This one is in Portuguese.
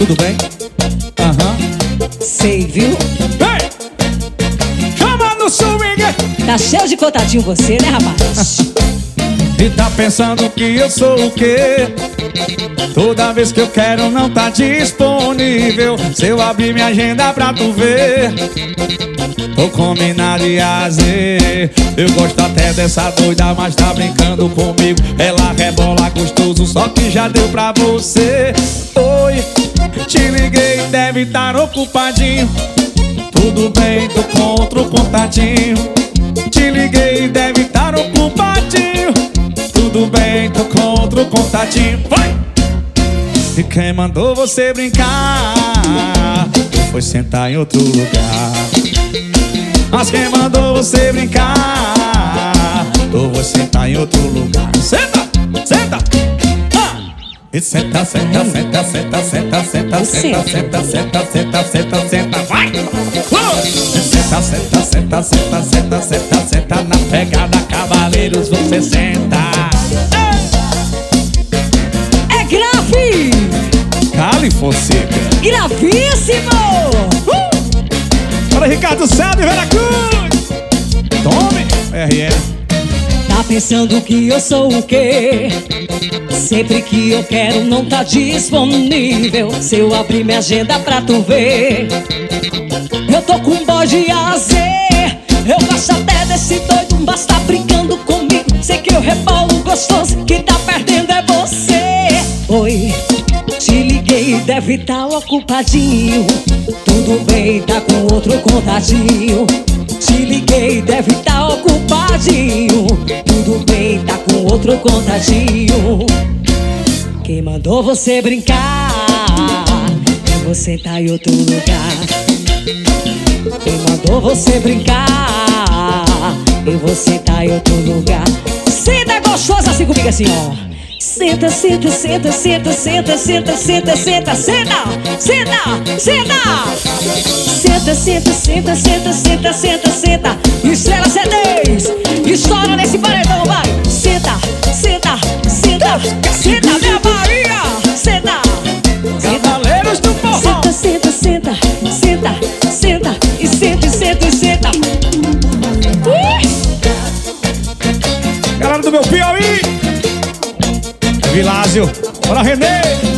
Tudo bem? Aham. Sei, viu? Ei! Chama no swing! Tá cheio de contatinho você, né, rapaz? E tá pensando que eu sou o quê? Toda vez que eu quero não tá disponível Se eu abrir minha agenda pra tu ver Tô combinado de azer Eu gosto até dessa doida, mas tá brincando comigo Ela rebola gostoso, só que já deu pra você te liguei, deve estar ocupadinho. Tudo bem, tô com outro contatinho Te liguei, deve estar ocupadinho. Tudo bem, tô com outro contatinho Vai! E quem mandou você brincar? Foi sentar em outro lugar. Mas quem mandou você brincar? Ou você sentar em outro lugar. Senta! E senta, senta, senta, senta, senta, senta, senta, senta, senta, senta, senta, senta, vai! Uh! E Senta, senta, senta, senta, senta, senta, senta Na pegada cavaleiros você senta É grave! Cali Fonseca Gravíssimo! Para Ricardo Sá de Veracruz Tá pensando que eu sou o quê? Sempre que eu quero não tá disponível. Se eu abrir minha agenda pra tu ver Eu tô com bode a azer Eu gosto até desse doido Mas tá brincando comigo. Sei que eu rebolo gostoso Que tá perdendo é você. Oi, te liguei Deve tá ocupadinho. Tudo bem, tá com outro contatinho te liguei, deve tá ocupadinho outro contatinho Quem mandou você brincar E você tá em outro lugar Quem mandou você brincar E você tá em outro lugar Senta gostosa assim comigo assim, ó Senta, senta, senta, senta, senta, senta, senta, senta, senta, senta, senta. Senta, senta, senta, senta, senta, senta, senta. Estrela C10, estoura nesse paredão, vai. Do Forró. Senta, senta, senta, senta, senta, e senta, e senta, e senta. Galera do meu Piauí Vilásio Bora Renê